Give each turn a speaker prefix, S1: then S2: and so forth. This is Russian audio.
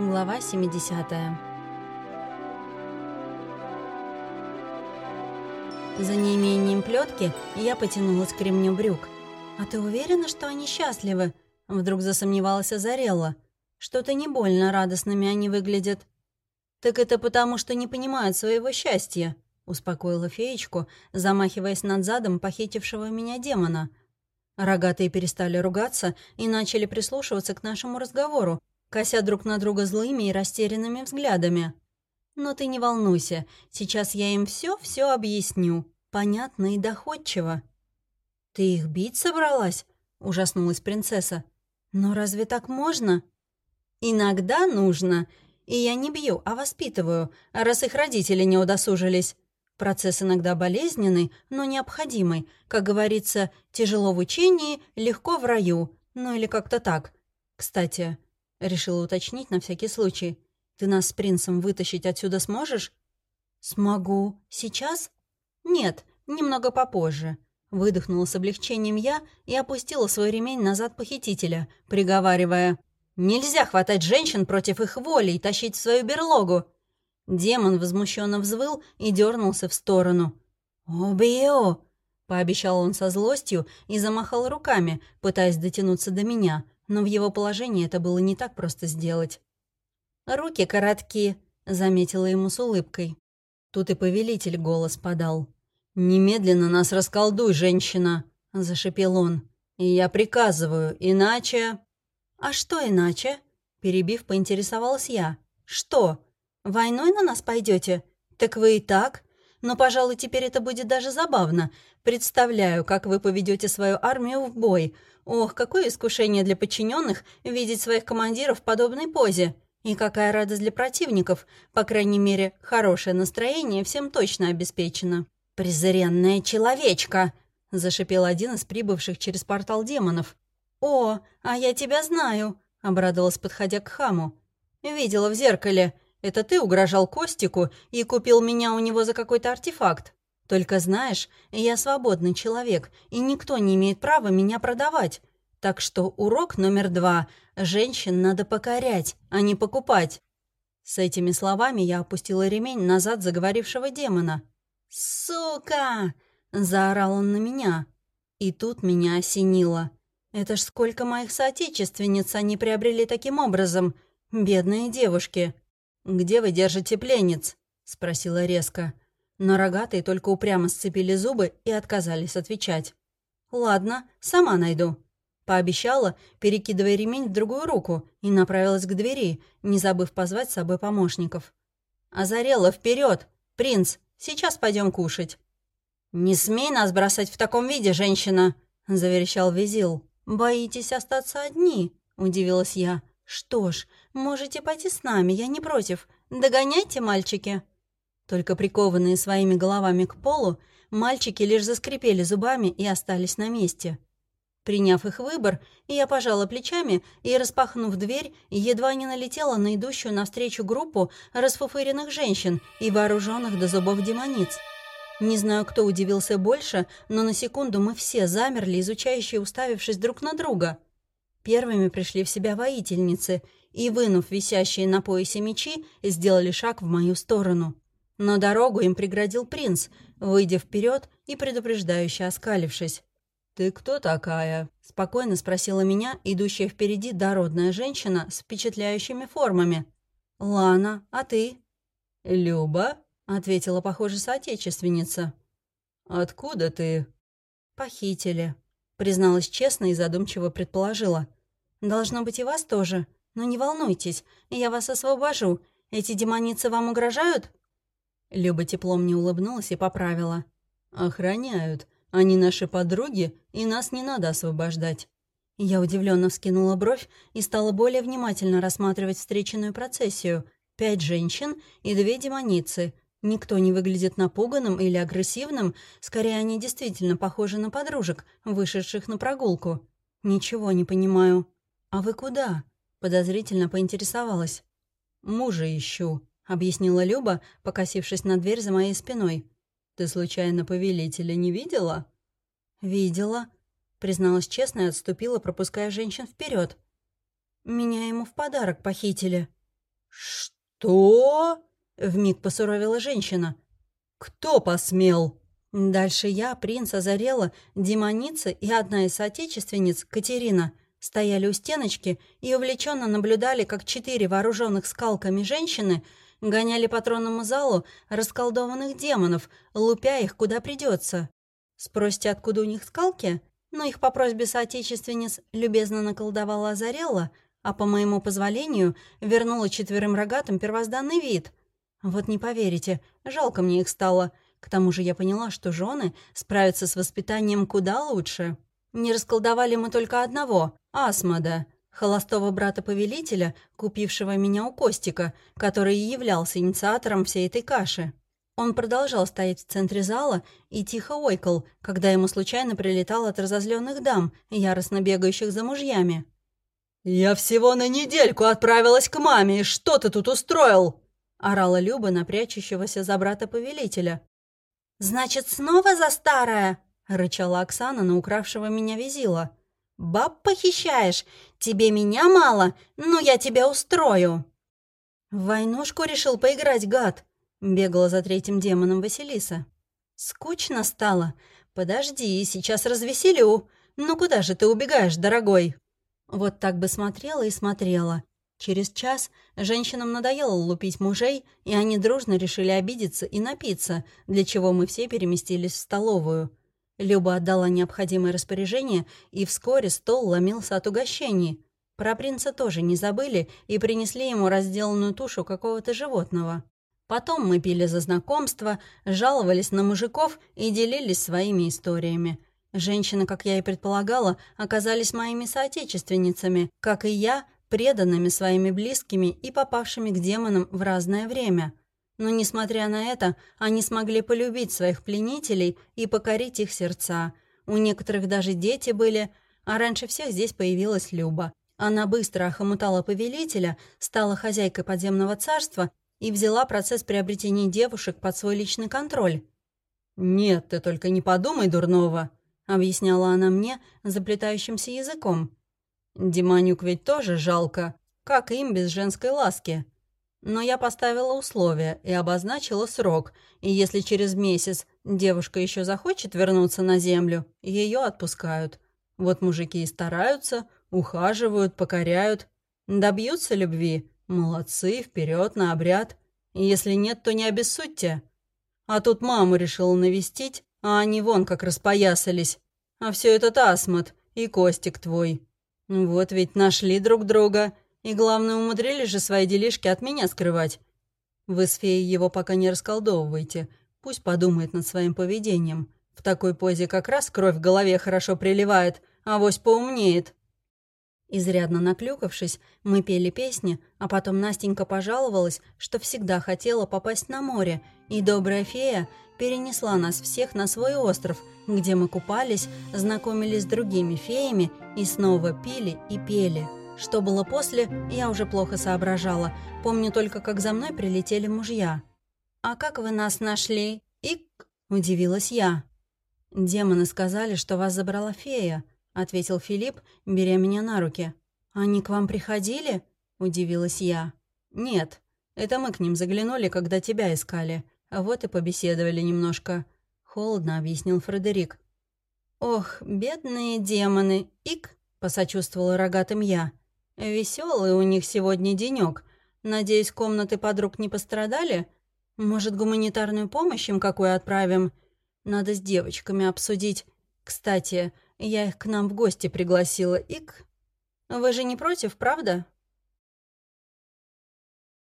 S1: Глава 70 За неимением плетки я потянулась к ремню брюк. «А ты уверена, что они счастливы?» Вдруг засомневалась Азарелла. «Что-то не больно радостными они выглядят». «Так это потому, что не понимают своего счастья», — успокоила феечку, замахиваясь над задом похитившего меня демона. Рогатые перестали ругаться и начали прислушиваться к нашему разговору, кося друг на друга злыми и растерянными взглядами. «Но ты не волнуйся, сейчас я им все-все объясню, понятно и доходчиво». «Ты их бить собралась?» — ужаснулась принцесса. «Но разве так можно?» «Иногда нужно. И я не бью, а воспитываю, раз их родители не удосужились. Процесс иногда болезненный, но необходимый. Как говорится, тяжело в учении, легко в раю. Ну или как-то так. Кстати, решила уточнить на всякий случай. Ты нас с принцем вытащить отсюда сможешь? Смогу. Сейчас? Нет, немного попозже. Выдохнула с облегчением я и опустила свой ремень назад похитителя, приговаривая «Нельзя хватать женщин против их воли и тащить в свою берлогу!» Демон возмущенно взвыл и дернулся в сторону. «Убью!» — пообещал он со злостью и замахал руками, пытаясь дотянуться до меня, но в его положении это было не так просто сделать. «Руки коротки», — заметила ему с улыбкой. Тут и повелитель голос подал. «Немедленно нас расколдуй, женщина!» — зашипел он. «И я приказываю, иначе...» «А что иначе?» — перебив, поинтересовалась я. «Что? Войной на нас пойдете? Так вы и так. Но, пожалуй, теперь это будет даже забавно. Представляю, как вы поведете свою армию в бой. Ох, какое искушение для подчиненных видеть своих командиров в подобной позе. И какая радость для противников. По крайней мере, хорошее настроение всем точно обеспечено. «Презренная человечка!» — зашипел один из прибывших через портал демонов. «О, а я тебя знаю!» — обрадовалась, подходя к хаму. «Видела в зеркале. Это ты угрожал Костику и купил меня у него за какой-то артефакт. Только знаешь, я свободный человек, и никто не имеет права меня продавать. Так что урок номер два — женщин надо покорять, а не покупать». С этими словами я опустила ремень назад заговорившего демона. «Сука!» — заорал он на меня. И тут меня осенило. Это ж сколько моих соотечественниц они приобрели таким образом. Бедные девушки. «Где вы держите пленниц?» — спросила резко. Но рогатые только упрямо сцепили зубы и отказались отвечать. «Ладно, сама найду», — пообещала, перекидывая ремень в другую руку, и направилась к двери, не забыв позвать с собой помощников. «Озарела, вперед! Принц, сейчас пойдем кушать!» «Не смей нас бросать в таком виде, женщина!» — заверещал Визил. «Боитесь остаться одни?» — удивилась я. «Что ж, можете пойти с нами, я не против. Догоняйте, мальчики!» Только прикованные своими головами к полу, мальчики лишь заскрипели зубами и остались на месте. Приняв их выбор, я пожала плечами и, распахнув дверь, едва не налетела на идущую навстречу группу расфуфыренных женщин и вооруженных до зубов демониц. Не знаю, кто удивился больше, но на секунду мы все замерли, изучающие, уставившись друг на друга — Первыми пришли в себя воительницы и, вынув висящие на поясе мечи, сделали шаг в мою сторону. Но дорогу им преградил принц, выйдя вперед и предупреждающе оскалившись. «Ты кто такая?» — спокойно спросила меня идущая впереди дородная женщина с впечатляющими формами. «Лана, а ты?» «Люба», — ответила, похоже, соотечественница. «Откуда ты?» «Похитили», Призналась честно и задумчиво предположила. «Должно быть и вас тоже. Но не волнуйтесь, я вас освобожу. Эти демоницы вам угрожают?» Люба теплом не улыбнулась и поправила. «Охраняют. Они наши подруги, и нас не надо освобождать». Я удивленно вскинула бровь и стала более внимательно рассматривать встреченную процессию. Пять женщин и две демоницы, Никто не выглядит напуганным или агрессивным, скорее они действительно похожи на подружек, вышедших на прогулку. Ничего не понимаю. А вы куда? Подозрительно поинтересовалась. Мужа ищу, объяснила Люба, покосившись на дверь за моей спиной. Ты случайно повелителя не видела? Видела, призналась честно и отступила, пропуская женщин вперед. Меня ему в подарок похитили.
S2: «Что?» — вмиг посуровила женщина. «Кто посмел?»
S1: Дальше я, принц Озарела, демоница и одна из соотечественниц, Катерина, стояли у стеночки и увлеченно наблюдали, как четыре вооруженных скалками женщины гоняли по тронному залу расколдованных демонов, лупя их куда придется. Спросите, откуда у них скалки? Но их по просьбе соотечественниц любезно наколдовала Озарела, а по моему позволению вернула четверым рогатым первозданный вид. Вот не поверите, жалко мне их стало. К тому же я поняла, что жены справятся с воспитанием куда лучше. Не расколдовали мы только одного — Асмода, холостого брата-повелителя, купившего меня у Костика, который и являлся инициатором всей этой каши. Он продолжал стоять в центре зала и тихо ойкал, когда ему случайно прилетал от разозленных дам, яростно бегающих за мужьями.
S2: «Я всего на недельку отправилась к маме, и что ты тут устроил?» — орала Люба на за брата-повелителя.
S1: «Значит, снова за старое?» — рычала Оксана на укравшего меня визила. «Баб похищаешь? Тебе меня мало? Ну, я тебя устрою!» «В войнушку решил поиграть, гад!» — бегала за третьим демоном Василиса. «Скучно стало. Подожди, сейчас развеселю. Ну куда же ты убегаешь, дорогой?» Вот так бы смотрела и смотрела. Через час женщинам надоело лупить мужей, и они дружно решили обидеться и напиться, для чего мы все переместились в столовую. Люба отдала необходимое распоряжение, и вскоре стол ломился от угощений. Про принца тоже не забыли и принесли ему разделанную тушу какого-то животного. Потом мы пили за знакомство, жаловались на мужиков и делились своими историями. Женщины, как я и предполагала, оказались моими соотечественницами, как и я, преданными своими близкими и попавшими к демонам в разное время. Но, несмотря на это, они смогли полюбить своих пленителей и покорить их сердца. У некоторых даже дети были, а раньше всех здесь появилась Люба. Она быстро охомутала повелителя, стала хозяйкой подземного царства и взяла процесс приобретения девушек под свой личный контроль.
S2: «Нет, ты только не подумай дурного», — объясняла она мне заплетающимся языком. Диманюк ведь тоже жалко, как им без женской ласки. Но я поставила условия и обозначила срок, и если через месяц девушка еще захочет вернуться на землю, ее отпускают. Вот мужики и стараются, ухаживают, покоряют. Добьются любви? Молодцы, вперед на обряд. Если нет, то не обессудьте. А тут маму решила навестить, а они вон как распоясались. А все этот асмот и Костик твой. Вот ведь нашли друг друга. И главное, умудрились же свои делишки от меня скрывать. Вы с феей его пока не расколдовывайте. Пусть подумает над своим поведением. В такой позе как раз кровь в голове хорошо приливает, а вось поумнеет. Изрядно наклюкавшись, мы пели песни, а потом Настенька пожаловалась, что всегда хотела попасть на море, и добрая фея перенесла нас всех на свой остров, где мы купались, знакомились с другими феями и снова пили и пели. Что было после, я уже плохо соображала. Помню только, как за мной прилетели мужья. «А как вы нас нашли?» «Ик!» – удивилась я. «Демоны сказали, что вас забрала фея», – ответил Филипп, беря меня на руки. «Они к вам приходили?» – удивилась я. «Нет, это мы к ним заглянули, когда тебя искали. А вот и побеседовали немножко. Холодно объяснил Фредерик. «Ох, бедные демоны! Ик!» — посочувствовала рогатым я. «Веселый у них сегодня денек. Надеюсь, комнаты подруг не пострадали? Может, гуманитарную помощь им какую отправим? Надо с девочками обсудить. Кстати, я их к нам в гости пригласила. Ик! Вы же не против, правда?»